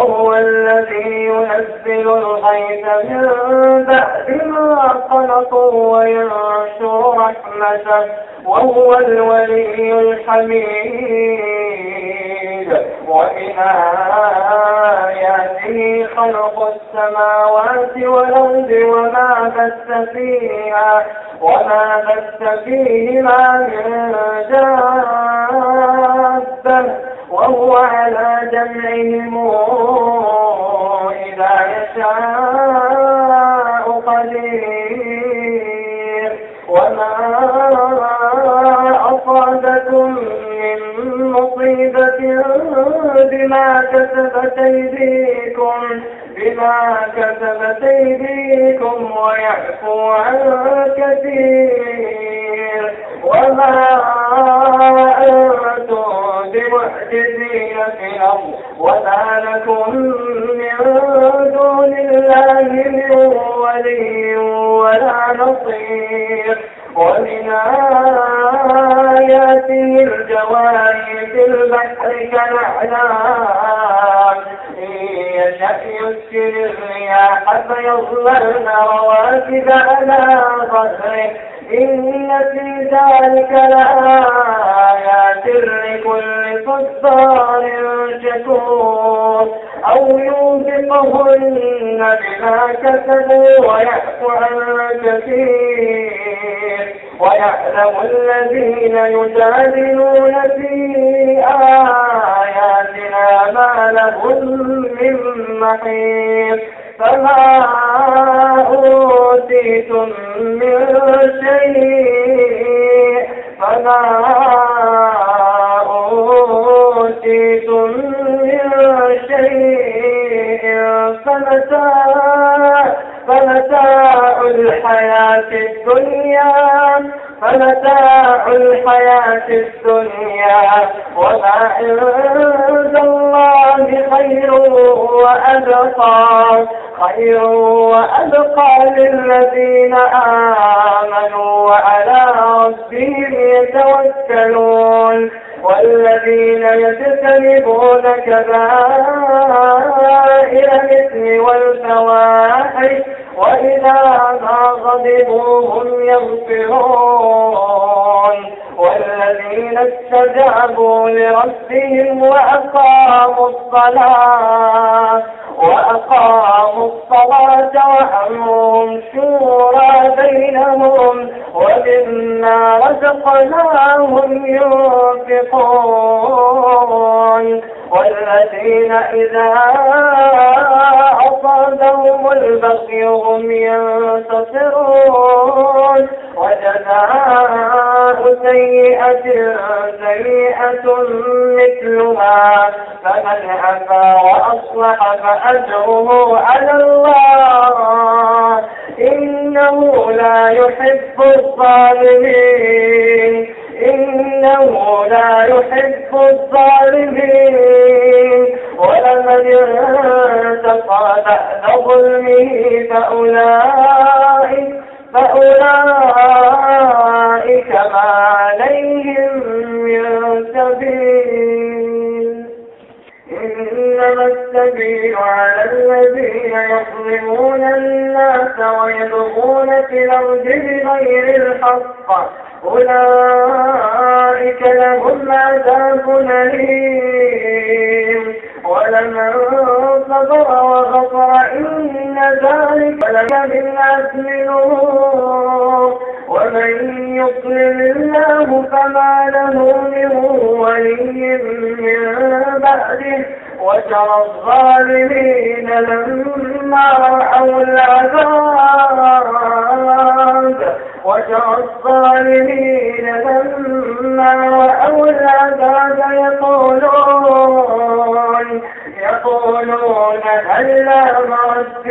وهو الذي ينزل الغيث من بعد ما قنطوا وينشر رحمته وهو الولي الحميد. ومن آياته خلق السماوات والأرض وما بث فيها وما بث فيهما من دابة وهو على جمعهم إذا يشاء قدير. وما أصابكم من مصيبة بما كسبت أيديكم بما كسبت أيديكم ويعفو عن كثير. وما بمعجزين في الأرض. وما لكم من دون الله من ولي ولا نصير. ومن آياته الجواري في البحر كالأعلام. يشأ يسكن الرياح رواكب على ظهره إن في ذلك لآيات لكل صدار شكور أو يوبقهن بما كسبوا ويعفو عن كثير ويعلم الذين يجادلون في آياتنا ما لهم من محيط. فما أوتيتم من شيء. فما أوتيتم من شيء. فمتاع فمتاع الحياة الدنيا. فمتاع الحياة الدنيا وما عند الله خير وأبقى. خير وأبقى للذين آمنوا وعلى ربهم يتوكلون. والذين يجتنبون كبائر الإثم والفواحش وإذا ما غضبوا هم يغفرون والذين استجابوا لربهم وأقاموا الصلاة وأقاموا الصلاة وأمرهم شورى بينهم ومما رزقناهم ينفقون والذين إذا أصابهم البغي هم ينتصرون. وجزاء سيئة سيئة مثلها فمن عفا وأصلح فأجره على الله. إنه لا يحب الظالمين. الحق أولئك لهم عذاب أليم. ولمن صبر وغفر إن ذلك لك من عزم ومن يضلل الله فما له من ولي من بعده. وترى الظالمين لما رأوا العذاب. وترى الظالمين لما رأوا العذاب يقولون يقولون هل لا مرد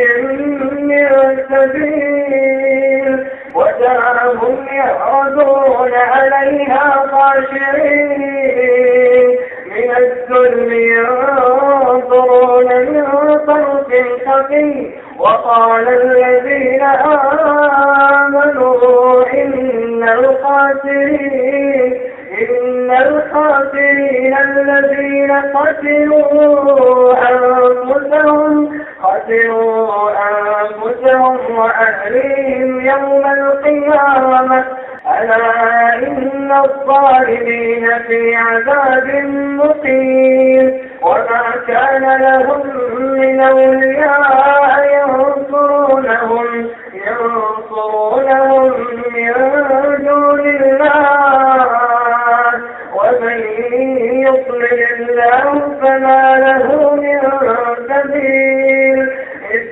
من سبيل. وتراهم يعرضون عليها خاشعين. ينظرون من طرف خفي وقال الذين آمنوا الخاسرين. إن الخاسرين الذين قتلوا أنفسهم خسروا أنفسهم وأهليهم يوم القيامة. ألا إن الظالمين في عذاب مقيم. وما كان لهم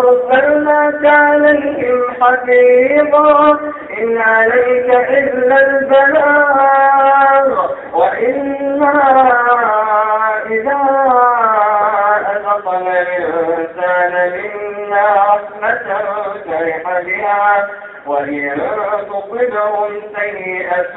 أرسلناك عليهم حفيظا. إن عليك إلا البلاغ. وإنا إذا أذقنا الإنسان منا رحمة فرح بها وإن تصبهم سيئة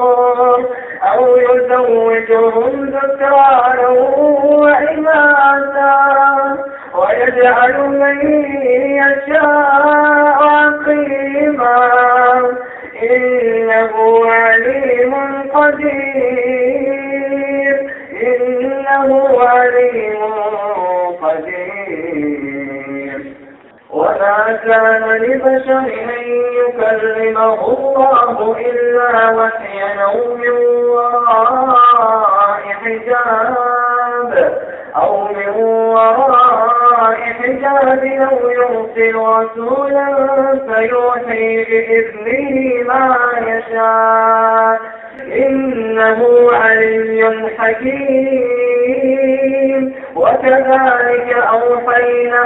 يزوجهم ذكرانا وإناثا ويجعل من يشاء عقيما إنه عليم قدير. إنه عليم قدير. وما كان لبشر أن يكلمه الله إلا وحيا أو من وراء حجاب أو من وراء حجاب أو يرسل رسولا فيوحي بإذنه ما يشاء إنه علي حكيم وكذلك أوحينا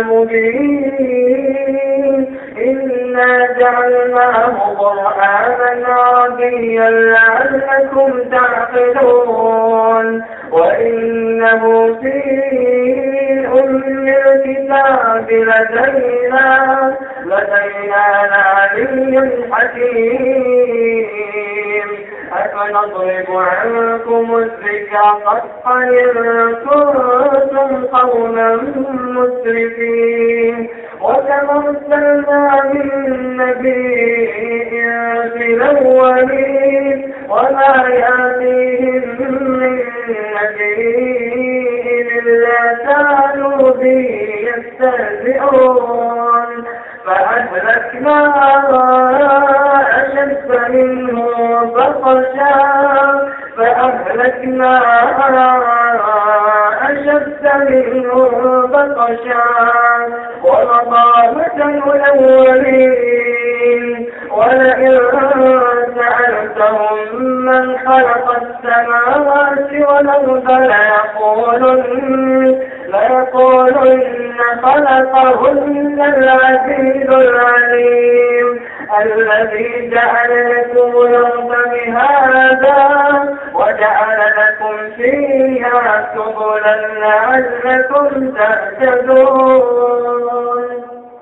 المبين إنا جعلناه قرآنا عربيا لعلكم تعقلون. لدينا لدينا حكيم أفنضرب عنكم الذكر قطعا كنتم قوما مسرفين وكما ارسلنا من نبي في الأولين وما يأتيهم فأهلكنا أشد منهم بطشا ومضى الأولين. ولئن سألتهم من خلق السماوات والأرض ليقولن ليقولن خلقهن العزيز العليم. الذي جعل لكم الأرض بهذا وجعل لكم فيها سبلا لعلكم تهتدون.